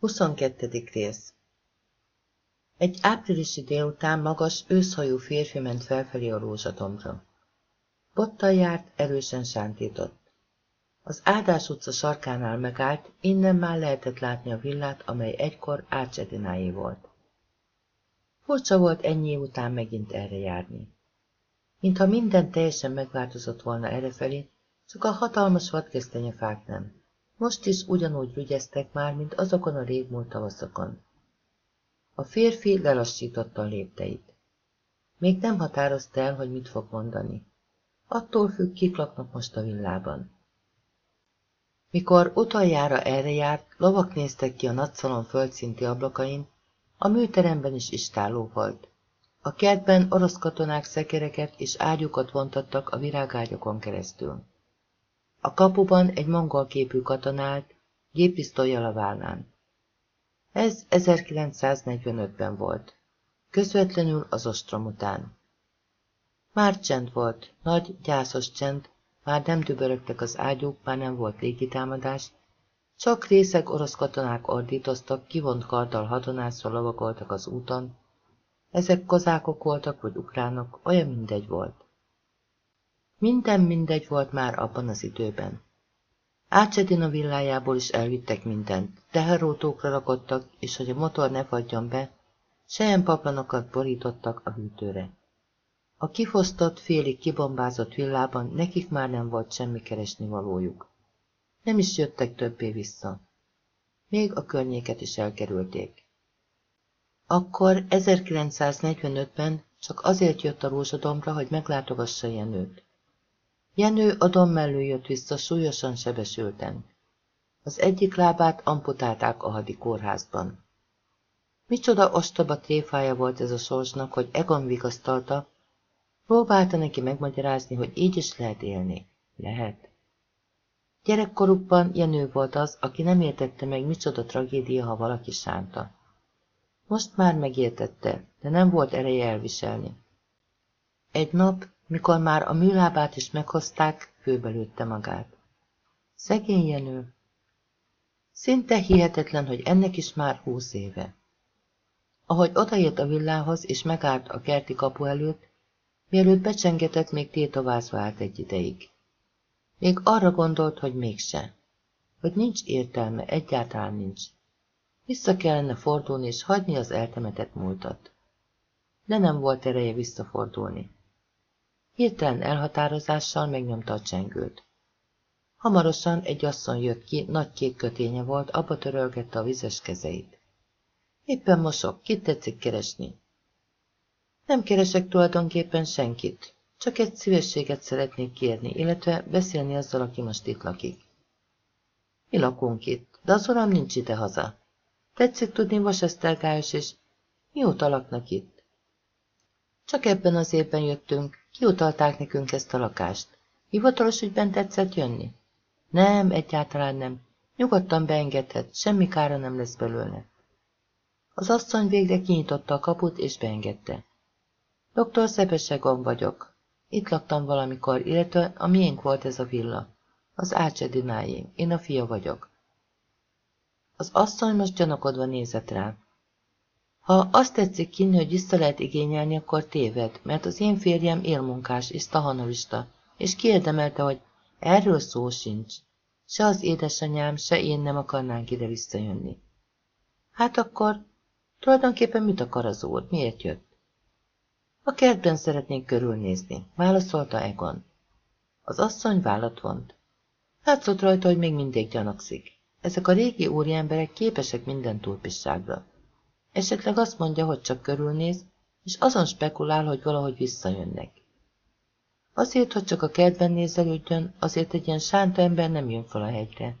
22. rész Egy áprilisi délután magas, őszhajú férfi ment felfelé a rózsadombra. Bottal járt, erősen sántított. Az Áldás utca sarkánál megállt, innen már lehetett látni a villát, amely egykor Ácsedináé volt. Furcsa volt ennyi után megint erre járni. Mintha minden teljesen megváltozott volna errefelé, csak a hatalmas vadgesztenyefák nem. Most is ugyanúgy rügyeztek már, mint azokon a régmúlt tavaszokon. A férfi lelassította a lépteit. Még nem határozta el, hogy mit fog mondani. Attól függ, kik laknak most a villában. Mikor utoljára erre járt, lovak néztek ki a nagyszalon földszinti ablakain, a műteremben is istáló volt. A kertben orosz katonák szekereket és ágyukat vontattak a virágágyakon keresztül. A kapuban egy mongol képű katonált, géppisztolyjal a vállán. Ez 1945-ben volt, közvetlenül az ostrom után. Már csend volt, nagy, gyászos csend, már nem dübörögtek az ágyúk, már nem volt légitámadás, csak részeg orosz katonák ordítoztak, kivont karddal hatonászva lovagoltak az úton. Ezek kozákok voltak, vagy ukránok, olyan mindegy volt. Minden mindegy volt már abban az időben. Ácsedina villájából is elvittek mindent, teherautókra rakottak, és hogy a motor ne fagyjon be, paplanokat borítottak a hűtőre. A kifosztott, félig kibombázott villában nekik már nem volt semmi keresni valójuk. Nem is jöttek többé vissza. Még a környéket is elkerülték. Akkor 1945-ben csak azért jött a rózsadomra, hogy meglátogassa Jenőt. Jenő a dom mellől jött vissza súlyosan sebesülten. Az egyik lábát amputálták a hadi kórházban. Micsoda ostoba tréfája volt ez a sorsnak, hogy Egon vigasztalta, próbálta neki megmagyarázni, hogy így is lehet élni. Lehet. Gyerekkorukban Jenő volt az, aki nem értette meg, micsoda tragédia, ha valaki sánta. Most már megértette, de nem volt ereje elviselni. Egy nap mikor már a műlábát is meghozták, főbelőtte magát. Szegény Jenő. Szinte hihetetlen, hogy ennek is már húsz éve. Ahogy odaért a villához és megállt a kerti kapu előtt, mielőtt becsengetett, még tétovázva állt egy ideig. Még arra gondolt, hogy mégse. Hogy nincs értelme, egyáltalán nincs. Vissza kellene fordulni és hagyni az eltemetett múltat. De nem volt ereje visszafordulni. Hirtelen elhatározással megnyomta a csengőt. Hamarosan egy asszony jött ki, nagy kék köténye volt, abba törölgette a vizes kezeit. Éppen mosok, kit tetszik keresni? Nem keresek tulajdonképpen senkit, csak egy szívességet szeretnék kérni, illetve beszélni azzal, aki most itt lakik. Mi lakunk itt, de az uram nincs ide haza. Tetszik tudni, Vasesztergályos és mióta laknak itt? Csak ebben az évben jöttünk, Kiutalták nekünk ezt a lakást. Hivatalos ügyben tetszett jönni? Nem, egyáltalán nem. Nyugodtan beengedhet, semmi kára nem lesz belőle. Az asszony végre kinyitotta a kaput és beengedte. Doktor Szepesegon vagyok. Itt laktam valamikor, illetve a miénk volt ez a villa. Az Ácsedinájé. Én a fia vagyok. Az asszony most gyanakodva nézett rá. Ha azt tetszik kínni, hogy vissza lehet igényelni, akkor téved, mert az én férjem élmunkás és tahanolista, és kiérdemelte, hogy erről szó sincs. Se az édesanyám, se én nem akarnánk ide visszajönni. Hát akkor, tulajdonképpen mit akar az úr? Miért jött? A kertben szeretnék körülnézni, válaszolta Egon. Az asszony vállat vont. Látszott rajta, hogy még mindig gyanakszik. Ezek a régi úriemberek képesek minden túlpisságra. Esetleg azt mondja, hogy csak körülnéz, és azon spekulál, hogy valahogy visszajönnek. Azért, hogy csak a kertben nézelődjön, azért egy ilyen sánta ember nem jön fel a hegyre.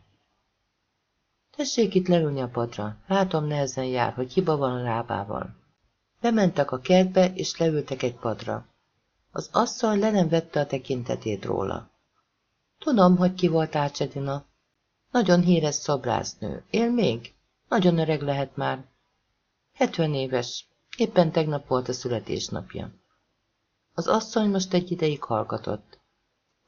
Tessék itt leülni a padra, látom nehezen jár, hogy hiba van a lábával. Bementek a kertbe, és leültek egy padra. Az asszony le nem vette a tekintetét róla. Tudom, hogy ki volt Ácsedina. Nagyon híres szobrásznő. Él még? Nagyon öreg lehet már. 70 éves. Éppen tegnap volt a születésnapja. Az asszony most egy ideig hallgatott.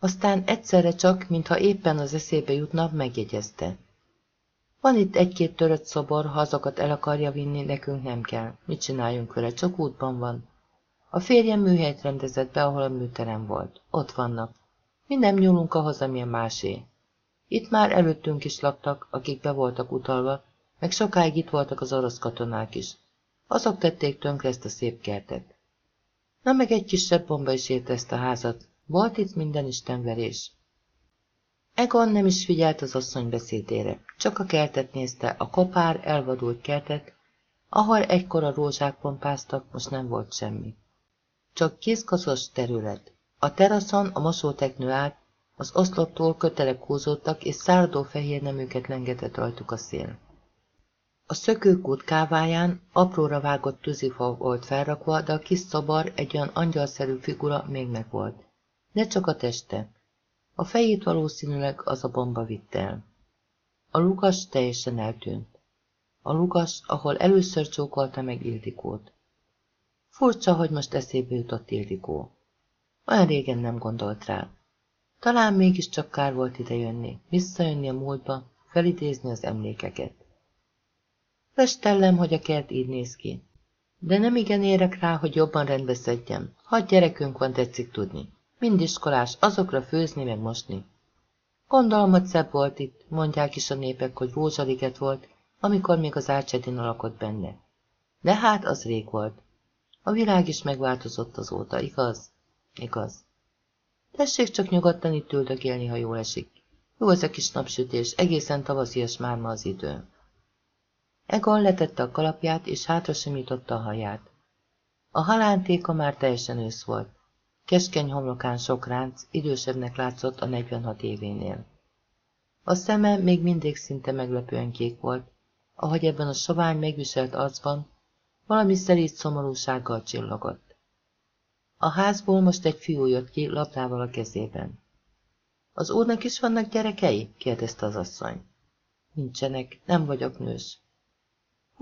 Aztán egyszerre csak, mintha éppen az eszébe jutna, megjegyezte. Van itt egy-két törött szobor, ha azokat el akarja vinni, nekünk nem kell. Mit csináljunk vele, csak útban van. A férjem műhelyt rendezett be, ahol a műterem volt. Ott vannak. Mi nem nyúlunk ahhoz, ami a másé. Itt már előttünk is laktak, akik be voltak utalva, meg sokáig itt voltak az orosz katonák is. Azok tették tönkre ezt a szép kertet. Na meg egy kisebb bomba is ért ezt a házat. Volt itt minden istenverés. Egon nem is figyelt az asszony beszédére, csak a kertet nézte, a kopár, elvadult kertet, ahol egykor a rózsák pompáztak, most nem volt semmi. Csak kiszkaszos terület. A teraszon a mosóteknő állt, az oszloptól kötelek húzódtak, és száradó fehér neműket lengetett rajtuk a szél. A szökőkút káváján apróra vágott tűzifa volt felrakva, de a kis szobar, egy olyan angyalszerű figura még megvolt. De csak a teste. A fejét valószínűleg az a bomba vitt el. A lukas teljesen eltűnt. A lukas, ahol először csókolta meg Ildikót. Furcsa, hogy most eszébe jutott Ildikó. Olyan régen nem gondolt rá. Talán mégiscsak kár volt idejönni, visszajönni a múltba, felidézni az emlékeket. Festellem, hogy a kert így néz ki. De nem igen érek rá, hogy jobban rendbe szedjem. Hat gyerekünk van, tetszik tudni. Mind iskolás, azokra főzni meg mosni. Gondolom, hogy szebb volt itt, mondják is a népek, hogy rózsaliget volt, amikor még az Ácsedin alakott benne. De hát az rég volt. A világ is megváltozott azóta, igaz? Igaz. Tessék csak nyugodtan itt üldögélni, ha jól esik. Jó ez a kis napsütés, egészen tavaszias már ma az idő. Egon letette a kalapját, és hátra simította a haját. A halántéka már teljesen ősz volt. Keskeny homlokán sok ránc, idősebbnek látszott a 46 événél. A szeme még mindig szinte meglepően kék volt, ahogy ebben a sovány megviselt arcban valami szerít szomorúsággal csillogott. A házból most egy fiú jött ki, labdával a kezében. Az úrnak is vannak gyerekei? kérdezte az asszony. Nincsenek, nem vagyok nős.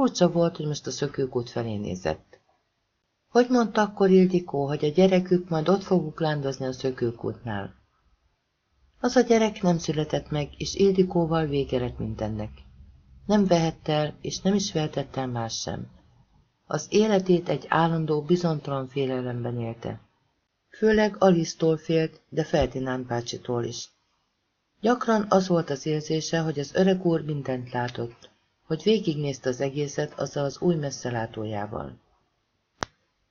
Furcsa volt, hogy most a szökőkút felé nézett. Hogy mondta akkor Ildikó, hogy a gyerekük majd ott foguk lándozni a szökőkútnál? Az a gyerek nem született meg, és Ildikóval vége lett mindennek. Nem vehett el, és nem is vehetett el más sem. Az életét egy állandó, bizontalan félelemben élte. Főleg Alisztól félt, de Ferdinánd bácsitól is. Gyakran az volt az érzése, hogy az öreg úr mindent látott, hogy végignézte az egészet azzal az új messzelátójával.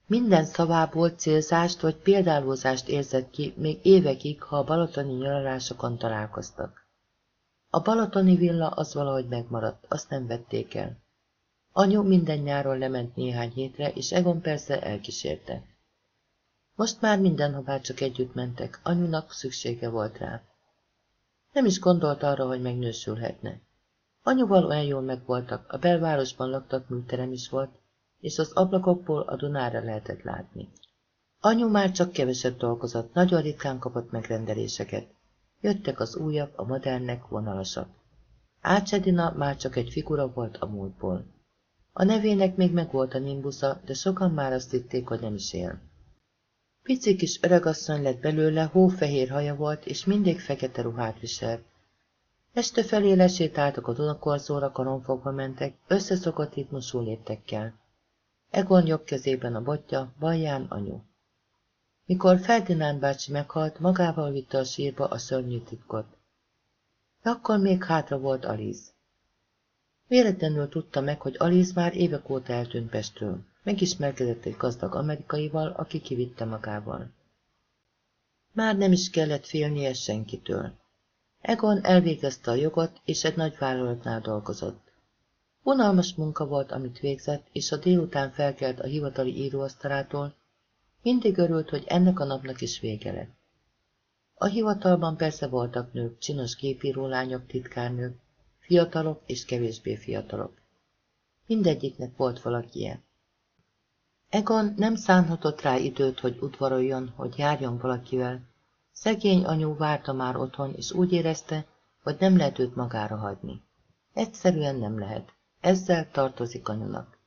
Minden szavából célzást vagy példálózást érzett ki, még évekig, ha a balatoni nyaralásokon találkoztak. A balatoni villa az valahogy megmaradt, azt nem vették el. Anyu minden nyáron lement néhány hétre, és Egon persze elkísérte. Most már mindenhová csak együtt mentek, anyunak szüksége volt rá. Nem is gondolt arra, hogy megnősülhetne. Anyuval jól megvoltak, a belvárosban laktak, műterem is volt, és az ablakokból a Dunára lehetett látni. Anyu már csak keveset dolgozott, nagyon ritkán kapott megrendeléseket. Jöttek az újabb, a modernek, vonalasak. Ácsedina már csak egy figura volt a múltból. A nevének még megvolt a nimbusza, de sokan már azt hitték, hogy nem is él. Pici kis öregasszony lett belőle, hófehér haja volt, és mindig fekete ruhát viselt. Este felé lesétáltak a Dunakorzóra, karonfogva mentek, összeszokott ritmusú léptekkel. Egon jobb kezében a botja, balján anyu. Mikor Ferdinánd bácsi meghalt, magával vitte a sírba a szörnyű titkot. De akkor még hátra volt Aliz. Véletlenül tudta meg, hogy Aliz már évek óta eltűnt Pestről. Megismerkedett egy gazdag amerikaival, aki kivitte magával. Már nem is kellett félnie senkitől. Egon elvégezte a jogot, és egy nagy vállalatnál dolgozott. Unalmas munka volt, amit végzett, és a délután felkelt a hivatali íróasztalától, mindig örült, hogy ennek a napnak is vége lett. A hivatalban persze voltak nők, csinos lányok, titkárnők, fiatalok és kevésbé fiatalok. Mindegyiknek volt valaki Egon nem szánhatott rá időt, hogy udvaroljon, hogy járjon valakivel, Szegény anyu várta már otthon, és úgy érezte, hogy nem lehet őt magára hagyni. Egyszerűen nem lehet. Ezzel tartozik anyunak.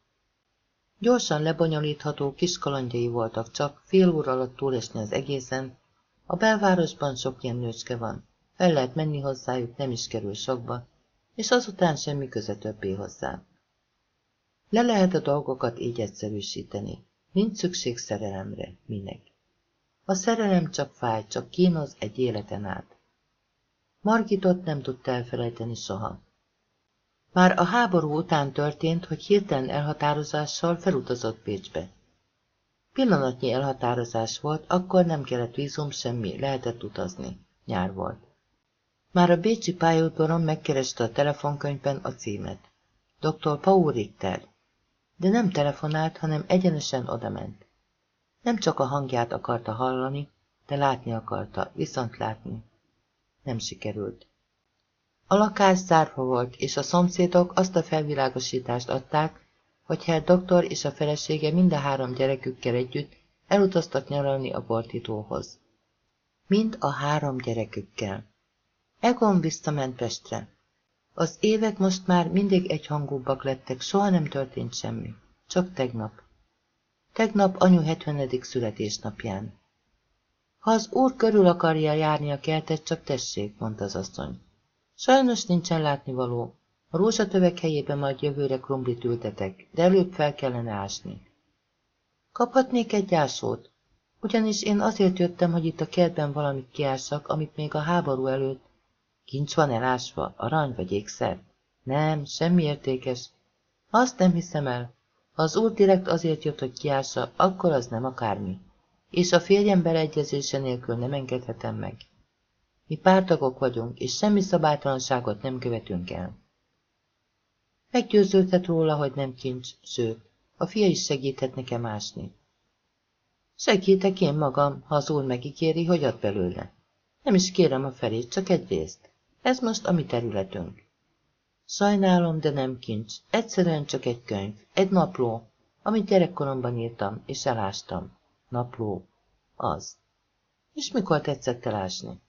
Gyorsan lebonyolítható kis kalandjai voltak csak, fél óra alatt túlesni az egészen. A belvárosban sok ilyen nőcske van. Fel lehet menni hozzájuk, nem is kerül sokba. és azután semmi köze többé hozzá. Le lehet a dolgokat így egyszerűsíteni. Nincs szükség szerelemre, minek. A szerelem csak fáj, csak kínoz egy életen át. Margitot nem tudta elfelejteni soha. Már a háború után történt, hogy hirtelen elhatározással felutazott Pécsbe. Pillanatnyi elhatározás volt, akkor nem kellett vízum semmi, lehetett utazni. Nyár volt. Már a bécsi pályaudvaron megkereste a telefonkönyvben a címet. Dr. Paul Richter. De nem telefonált, hanem egyenesen odament. Nem csak a hangját akarta hallani, de látni akarta, viszont látni. Nem sikerült. A lakás zárva volt, és a szomszédok azt a felvilágosítást adták, hogy Herr doktor és a felesége mind a három gyerekükkel együtt elutaztak nyaralni a bortítóhoz. Mind a három gyerekükkel. Egon visszament Pestre. Az évek most már mindig egyhangúbbak lettek, soha nem történt semmi. Csak tegnap. Tegnap anyu 70. születésnapján. Ha az úr körül akarja járni a kertet, csak tessék, mondta az asszony. Sajnos nincsen látnivaló. A rózsatövek helyébe majd jövőre krumplit ültetek, de előbb fel kellene ásni. Kaphatnék egy ásót? Ugyanis én azért jöttem, hogy itt a kertben valamit kiássak, amit még a háború előtt. Kincs van elásva, arany vagy ékszer? Nem, semmi értékes. Azt nem hiszem el. Ha az úr direkt azért jött, hogy kiássa, akkor az nem akármi. És a férjem beleegyezése nélkül nem engedhetem meg. Mi pártagok vagyunk, és semmi szabálytalanságot nem követünk el. Meggyőződhet róla, hogy nem kincs, sőt, a fia is segíthet nekem ásni. Segítek én magam, ha az úr megígéri, hogy ad belőle. Nem is kérem a felét, csak egy részt. Ez most a mi területünk. Sajnálom, de nem kincs. Egyszerűen csak egy könyv, egy napló, amit gyerekkoromban írtam, és elástam. Napló. Az. És mikor tetszett elásni?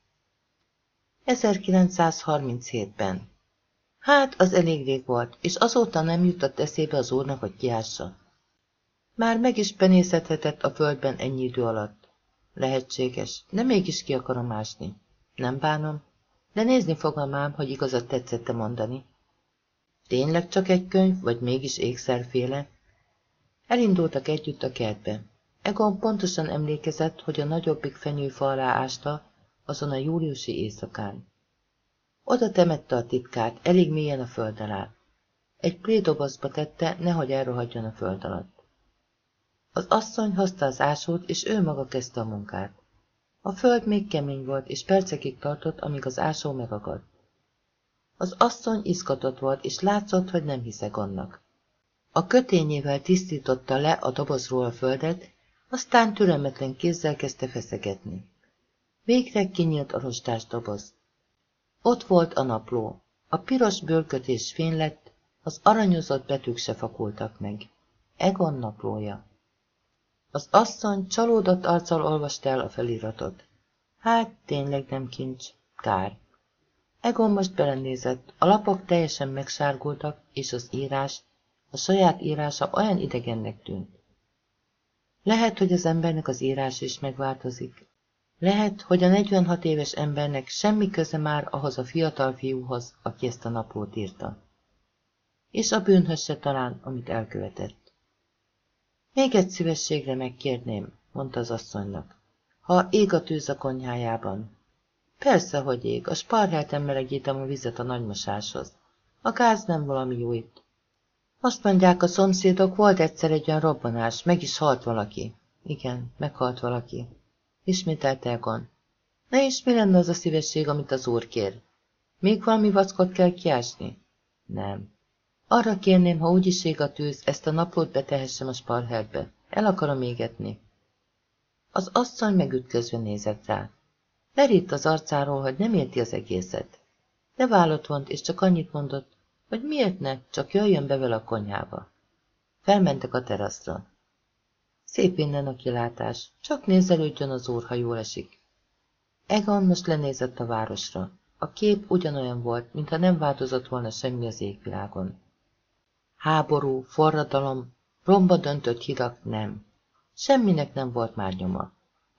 1937-ben. Hát, az elég rég volt, és azóta nem jutott eszébe az úrnak, hogy kiássa. Már meg is penészethetett a földben ennyi idő alatt. Lehetséges, de mégis ki akarom ásni. Nem bánom, de nézni fogom ám, hogy igazat tetszette mondani. Tényleg csak egy könyv, vagy mégis ékszerféle? Elindultak együtt a kertbe. Egon pontosan emlékezett, hogy a nagyobbik fenyőfa alá ásta, azon a júliusi éjszakán. Oda temette a titkát, elég mélyen a föld alá. Egy plédobozba tette, nehogy elrohadjon a föld alatt. Az asszony hozta az ásót, és ő maga kezdte a munkát. A föld még kemény volt, és percekig tartott, amíg az ásó megakadt. Az asszony izgatott volt, és látszott, hogy nem hiszek annak. A kötényével tisztította le a dobozról a földet, aztán türelmetlen kézzel kezdte feszegetni. Végre kinyílt a rostás doboz. Ott volt a napló. A piros bőrkötés fény lett, az aranyozott betűk se fakultak meg. Egon naplója. Az asszony csalódott arccal olvasta el a feliratot. Hát, tényleg nem kincs. Kár. Egon most belenézett, a lapok teljesen megsárgultak, és az írás, a saját írása olyan idegennek tűnt. Lehet, hogy az embernek az írás is megváltozik. Lehet, hogy a 46 éves embernek semmi köze már ahhoz a fiatal fiúhoz, aki ezt a naplót írta. És a bűnhöz se talán, amit elkövetett. Még egy szívességre megkérném, mondta az asszonynak. Ha ég a tűz a konyhájában. Persze, hogy ég, a sparhát melegítem a vizet a nagymosáshoz. A gáz nem valami jó itt. Azt mondják a szomszédok, volt egyszer egy olyan robbanás, meg is halt valaki. Igen, meghalt valaki. Ismételte Egon. Na és mi lenne az a szívesség, amit az úr kér? Még valami vackot kell kiásni? Nem. Arra kérném, ha úgyis ég a tűz, ezt a naplót betehessem a sparherbe. El akarom égetni. Az asszony megütközve nézett rá. Lerít az arcáról, hogy nem érti az egészet. De vállott vont, és csak annyit mondott, hogy miért ne, csak jöjjön be vele a konyhába. Felmentek a teraszra. Szép innen a kilátás, csak nézelődjön az úr, ha jól esik. Egan most lenézett a városra. A kép ugyanolyan volt, mintha nem változott volna semmi az égvilágon. Háború, forradalom, romba döntött hidak nem. Semminek nem volt már nyoma.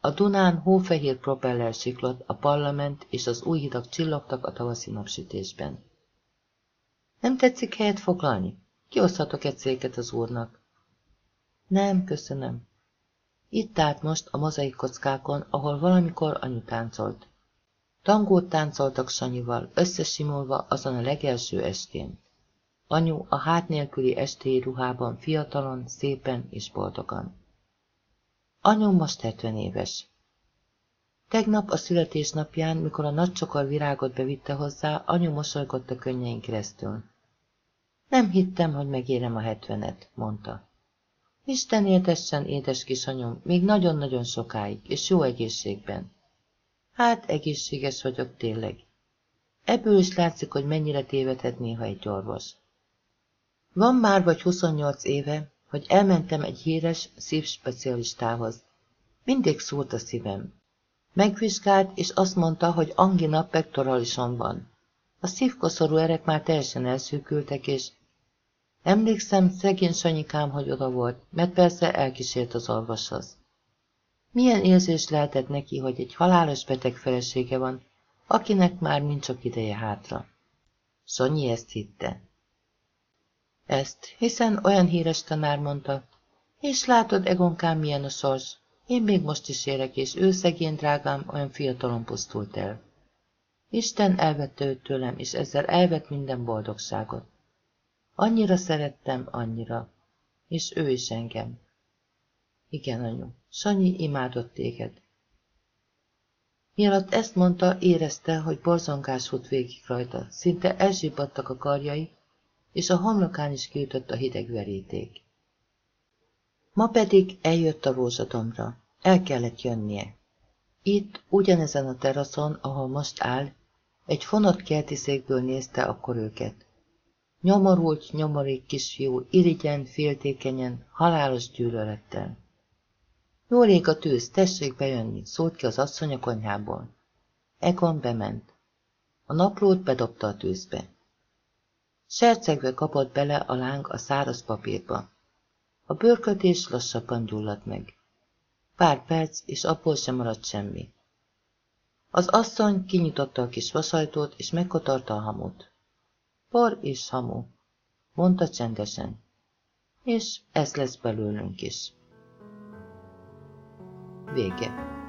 A Dunán hófehér propeller siklott, a parlament és az új hidak csillogtak a tavaszi napsütésben. Nem tetszik helyet foglalni? Kioszthatok egy széket az úrnak. Nem, köszönöm. Itt állt most a mozaik kockákon, ahol valamikor anyu táncolt. Tangót táncoltak Sanyival, összesimulva azon a legelső estén. Anyu a hát nélküli estéi ruhában fiatalon, szépen és boldogan. Anyu most 70 éves. Tegnap a születésnapján, mikor a nagy csokor virágot bevitte hozzá, anyu mosolygott a könnyein keresztül. Nem hittem, hogy megérem a hetvenet, mondta. Isten éltessen, édes kisanyom, még nagyon-nagyon sokáig, és jó egészségben. Hát, egészséges vagyok tényleg. Ebből is látszik, hogy mennyire tévedhet néha egy orvos. Van már vagy 28 éve, hogy elmentem egy híres szívspecialistához. Mindig szólt a szívem. Megvizsgált, és azt mondta, hogy angina pectoralison van. A szívkoszorú erek már teljesen elszűkültek, és emlékszem, szegény Sanyikám, hogy oda volt, mert persze elkísért az orvoshoz. Milyen érzés lehetett neki, hogy egy halálos beteg felesége van, akinek már nincs csak ideje hátra. Sonyi ezt hitte. Ezt, hiszen olyan híres tanár mondta, és látod, Egonkám, milyen a sors. Én még most is élek, és ő szegény drágám olyan fiatalon pusztult el. Isten elvette őt tőlem, és ezzel elvett minden boldogságot. Annyira szerettem, annyira. És ő is engem. Igen, anyu, Sanyi imádott téged. Mielőtt ezt mondta, érezte, hogy borzongás fut végig rajta, szinte elzsibbadtak a karjai, és a homlokán is kiütött a hideg veríték. Ma pedig eljött a rózsadomra. El kellett jönnie. Itt, ugyanezen a teraszon, ahol most áll, egy fonott kertiszékből nézte akkor őket. Nyomorult, nyomorék kisfiú, irigyen, féltékenyen, halálos gyűlölettel. Jól ég a tűz, tessék bejönni, szólt ki az asszony a konyhából. Egon bement. A naplót bedobta a tűzbe. Sercegve kapott bele a láng a száraz papírba. A bőrkötés lassabban gyulladt meg. Pár perc, és abból sem maradt semmi. Az asszony kinyitotta a kis vasajtót, és megkotarta a hamut. Por és hamu, mondta csendesen. És ez lesz belőlünk is. Vége.